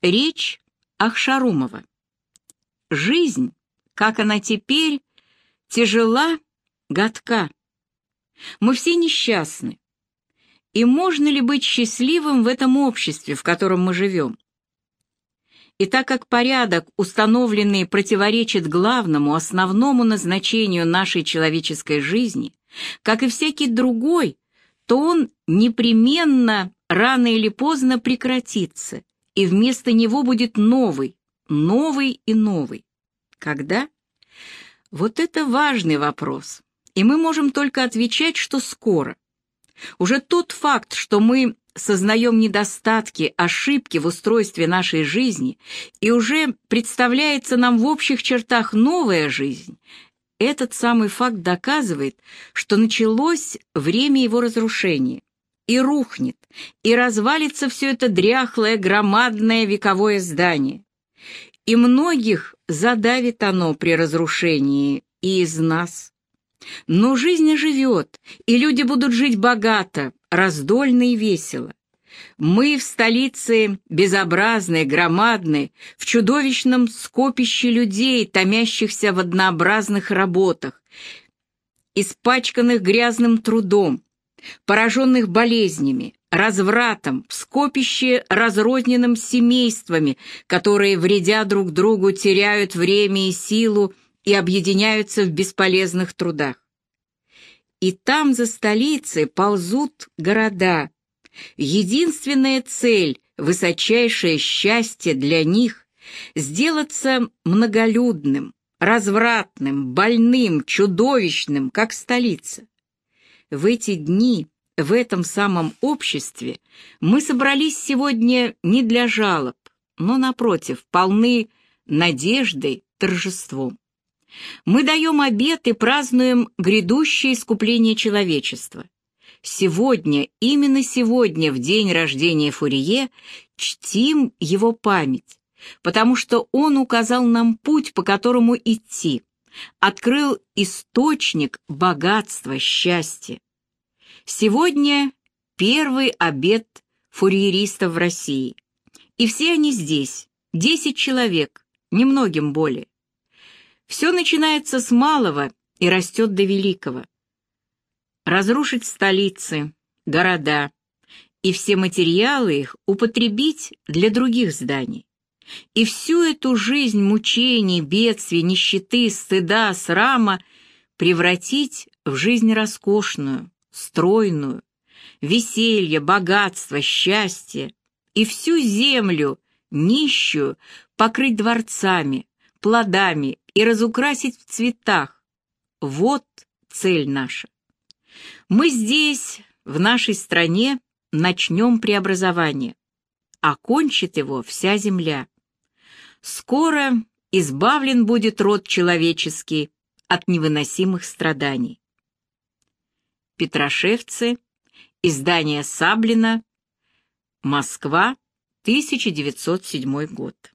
Речь Ахшарумова. Жизнь, как она теперь, тяжела, гадка. Мы все несчастны. И можно ли быть счастливым в этом обществе, в котором мы живем? И так как порядок, установленный, противоречит главному, основному назначению нашей человеческой жизни, как и всякий другой, то он непременно рано или поздно прекратится, и вместо него будет новый, новый и новый. Когда? Вот это важный вопрос, и мы можем только отвечать, что скоро. Уже тот факт, что мы сознаем недостатки, ошибки в устройстве нашей жизни, и уже представляется нам в общих чертах новая жизнь, этот самый факт доказывает, что началось время его разрушения, и рухнет, и развалится все это дряхлое, громадное вековое здание. И многих задавит оно при разрушении, и из нас. Но жизнь живет, и люди будут жить богато, раздольно и весело. Мы в столице безобразной, громадной, в чудовищном скопище людей, томящихся в однообразных работах, испачканных грязным трудом, пораженных болезнями, развратом, в скопище разрозненным семействами, которые, вредя друг другу, теряют время и силу и объединяются в бесполезных трудах. И там за столицей ползут города. Единственная цель, высочайшее счастье для них — сделаться многолюдным, развратным, больным, чудовищным, как столица. В эти дни, в этом самом обществе, мы собрались сегодня не для жалоб, но, напротив, полны надеждой, торжеством. Мы даем обет и празднуем грядущее искупление человечества. Сегодня, именно сегодня, в день рождения Фурье, чтим его память, потому что он указал нам путь, по которому идти, открыл источник богатства, счастья. Сегодня первый обед фурьеристов в России. И все они здесь, десять человек, немногим более. Все начинается с малого и растет до великого. Разрушить столицы, города и все материалы их употребить для других зданий. И всю эту жизнь мучений, бедствий, нищеты, стыда, срама превратить в жизнь роскошную, стройную, веселье, богатство, счастье, и всю землю, нищую, покрыть дворцами, плодами и разукрасить в цветах. Вот цель наша. Мы здесь, в нашей стране, начнем преобразование. Окончит его вся земля. Скоро избавлен будет род человеческий от невыносимых страданий. Петрошевцы, издание Саблина, Москва, 1907 год.